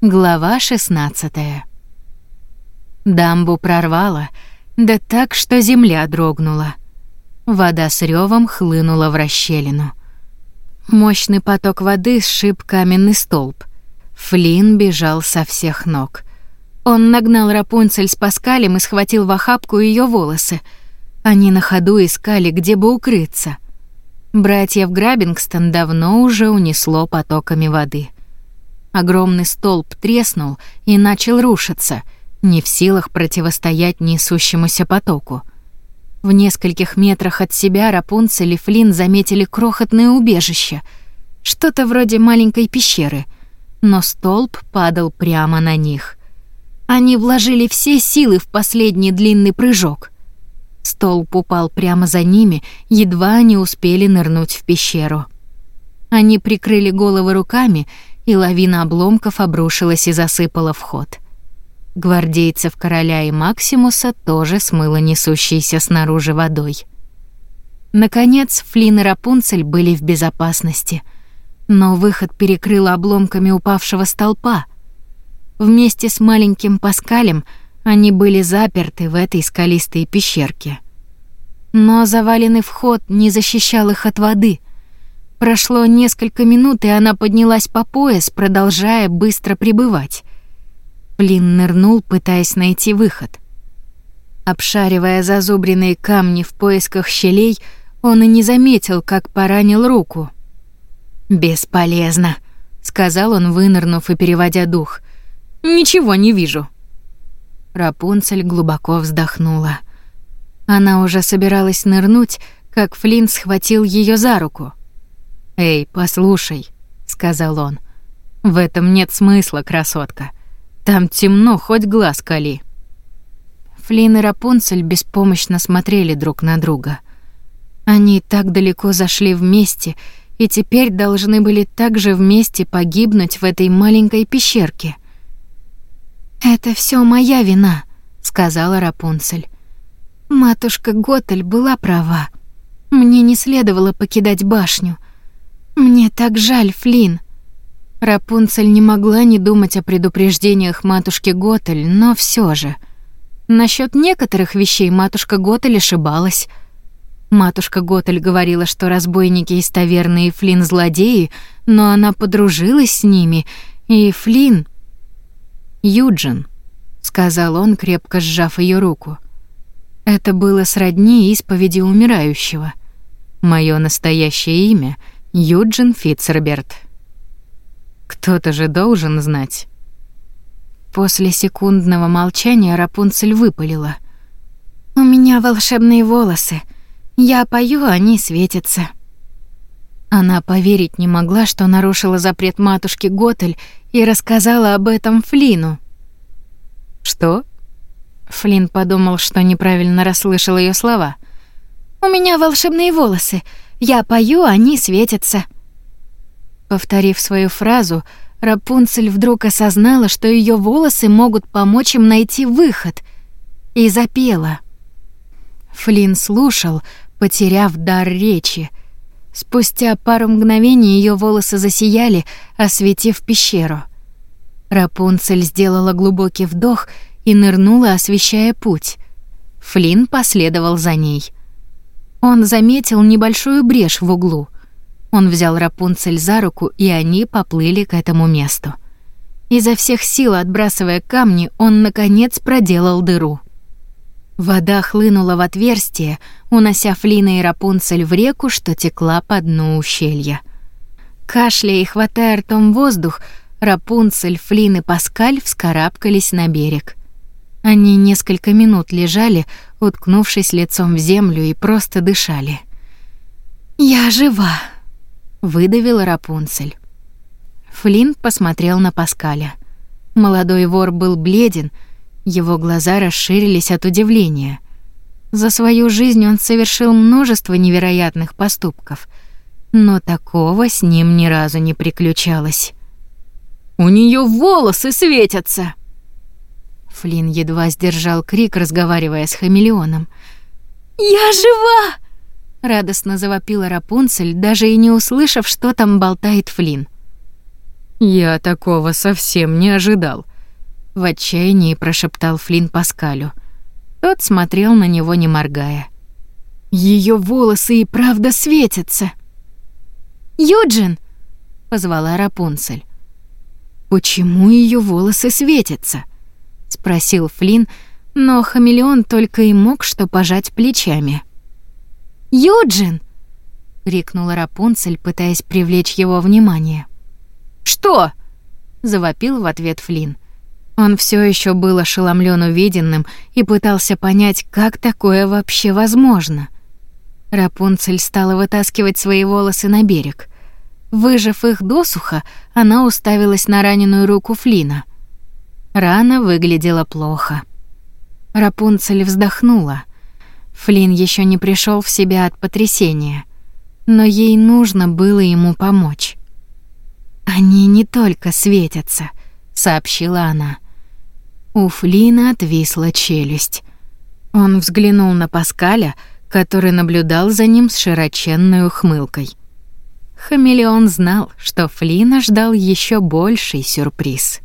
Глава 16. Дамбу прорвало, да так, что земля дрогнула. Вода с ревом хлынула в расщелину. Мощный поток воды сшиб каменный столб. Флин бежал со всех ног. Он нагнал Рапунцель с Паскалем и схватил в охапку ее волосы. Они на ходу искали, где бы укрыться. Братьев Грабингстон давно уже унесло потоками воды. Огромный столб треснул и начал рушиться, не в силах противостоять несущемуся потоку. В нескольких метрах от себя Рапунцель и Флинн заметили крохотное убежище, что-то вроде маленькой пещеры, но столб падал прямо на них. Они вложили все силы в последний длинный прыжок. Столб упал прямо за ними, едва они успели нырнуть в пещеру. Они прикрыли головы руками и лавина обломков обрушилась и засыпала вход. Гвардейцев короля и Максимуса тоже смыло несущейся снаружи водой. Наконец, Флин и Рапунцель были в безопасности, но выход перекрыл обломками упавшего столпа. Вместе с маленьким Паскалем они были заперты в этой скалистой пещерке. Но заваленный вход не защищал их от воды — Прошло несколько минут, и она поднялась по пояс, продолжая быстро прибывать. Плин нырнул, пытаясь найти выход. Обшаривая зазубренные камни в поисках щелей, он и не заметил, как поранил руку. «Бесполезно», — сказал он, вынырнув и переводя дух. «Ничего не вижу». Рапунцель глубоко вздохнула. Она уже собиралась нырнуть, как Флинн схватил ее за руку. «Эй, послушай», — сказал он. «В этом нет смысла, красотка. Там темно, хоть глаз кали». Флин и Рапунцель беспомощно смотрели друг на друга. Они так далеко зашли вместе и теперь должны были также вместе погибнуть в этой маленькой пещерке. «Это все моя вина», — сказала Рапунцель. «Матушка Готель была права. Мне не следовало покидать башню». Мне так жаль, Флин. Рапунцель не могла не думать о предупреждениях матушки Готель, но все же. Насчет некоторых вещей матушка Готель ошибалась. Матушка Готель говорила, что разбойники из таверны и Флин злодеи, но она подружилась с ними, и Флин... «Юджин», — сказал он, крепко сжав ее руку. Это было сродни исповеди умирающего. Мое настоящее имя — Юджин Фитцерберт. Кто-то же должен знать. После секундного молчания Рапунцель выпалила. «У меня волшебные волосы. Я пою, они светятся». Она поверить не могла, что нарушила запрет матушки Готель и рассказала об этом Флину. «Что?» Флин подумал, что неправильно расслышал ее слова. «У меня волшебные волосы. Я пою, они светятся». Повторив свою фразу, Рапунцель вдруг осознала, что ее волосы могут помочь им найти выход, и запела. Флин слушал, потеряв дар речи. Спустя пару мгновений ее волосы засияли, осветив пещеру. Рапунцель сделала глубокий вдох и нырнула, освещая путь. Флин последовал за ней. Он заметил небольшую брешь в углу. Он взял Рапунцель за руку, и они поплыли к этому месту. Изо всех сил отбрасывая камни, он наконец проделал дыру. Вода хлынула в отверстие, унося Флина и Рапунцель в реку, что текла по дну ущелья. Кашляя и хватая ртом воздух, Рапунцель, Флин и Паскаль вскарабкались на берег. Они несколько минут лежали, уткнувшись лицом в землю и просто дышали. «Я жива», — выдавила Рапунцель. Флинн посмотрел на Паскаля. Молодой вор был бледен, его глаза расширились от удивления. За свою жизнь он совершил множество невероятных поступков, но такого с ним ни разу не приключалось. «У нее волосы светятся!» Флин едва сдержал крик, разговаривая с хамелеоном. «Я жива!» — радостно завопила Рапунцель, даже и не услышав, что там болтает Флин. Я такого совсем не ожидал, в отчаянии прошептал Флинн Паскалю. Тот смотрел на него не моргая. Ее волосы и правда светятся. Юджин, позвала Рапунцель. Почему ее волосы светятся? Спросил Флинн, но хамелеон только и мог что пожать плечами. Юджин, крикнула Рапунцель, пытаясь привлечь его внимание. Что? завопил в ответ Флинн. Он все еще был ошеломлен увиденным и пытался понять, как такое вообще возможно. Рапунцель стала вытаскивать свои волосы на берег. Выжав их досуха, она уставилась на раненую руку Флина. Рана выглядела плохо. Рапунцель вздохнула. Флин еще не пришел в себя от потрясения, но ей нужно было ему помочь. Они не только светятся, сообщила она. У Флина отвисла челюсть. Он взглянул на Паскаля, который наблюдал за ним с широченной ухмылкой. Хамелеон знал, что Флина ждал еще больший сюрприз.